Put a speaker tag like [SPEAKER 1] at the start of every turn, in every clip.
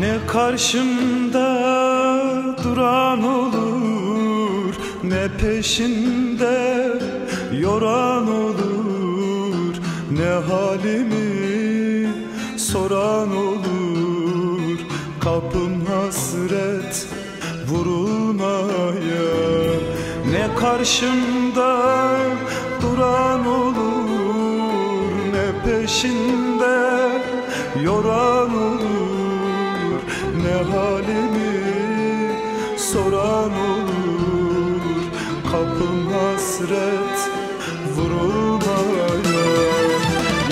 [SPEAKER 1] Ne karşımda duran olur Ne peşinde yoran olur Ne halimi soran olur. Kapım hasret vurulmaya Ne karşımda duran olur Ne peşinde yoran olur Ne halimi soran olur? Kapım hasret vurulmaya.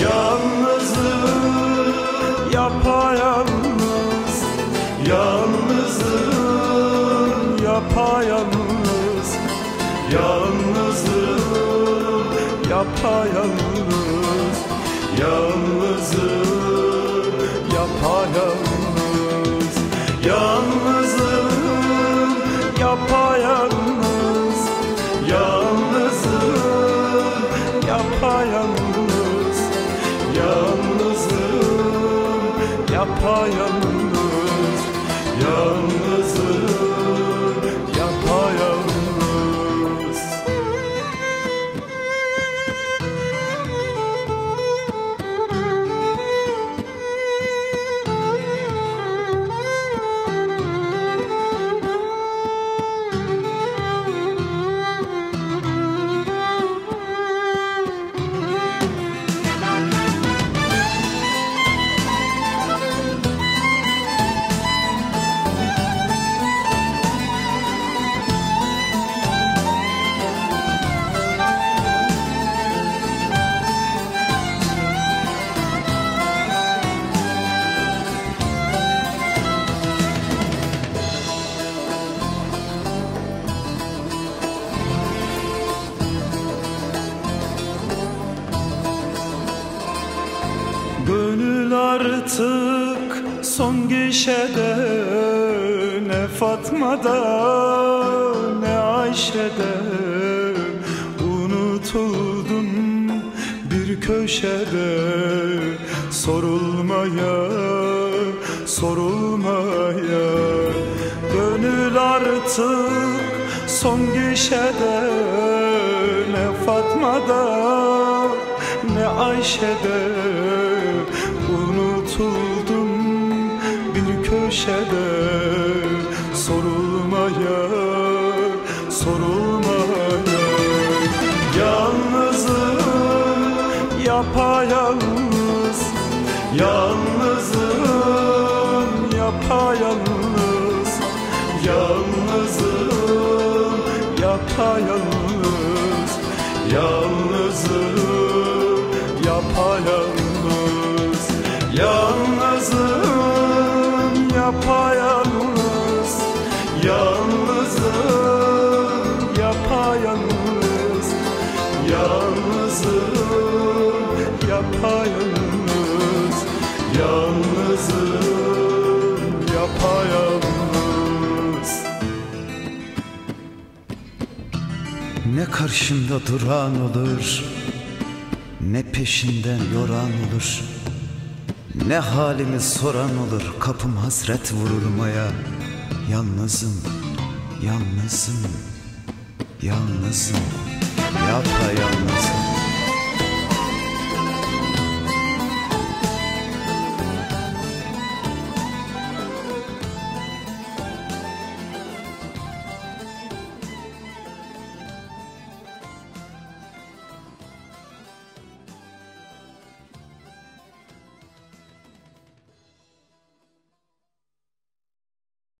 [SPEAKER 1] Yalnızım yapayalnız. Yalnızım yapayalnız. Yalnızım yapayalnız. Yalnızım yapayalnız Yalnızım yapayalnız Yalnızım Gönül artık son gişede Ne Fatma'da ne Ayşe'de Unutuldun bir köşede Sorulmaya, sorulmaya. Gönül artık son gişede Ne Fatma'da ne Ayşe'de Unutuldum bir köşede Sorulmaya, sorulmaya. Yalnızım yapayalnız. Yalnızım yapayalnız. Yalnızım yapayalnız. Yalnızım yapayalnız Yalnızım yapayalnız. Yalnızım yapayalnız. Yalnızım yapayalnız. Yalnızım yapayalnız.
[SPEAKER 2] Ne karşımda duran olur Ne peşinden yoran olur Ne halimi soran olur Kapım hasret vurulmaya Yalnızım, yalnızım, yalnızım. Yapayalnızım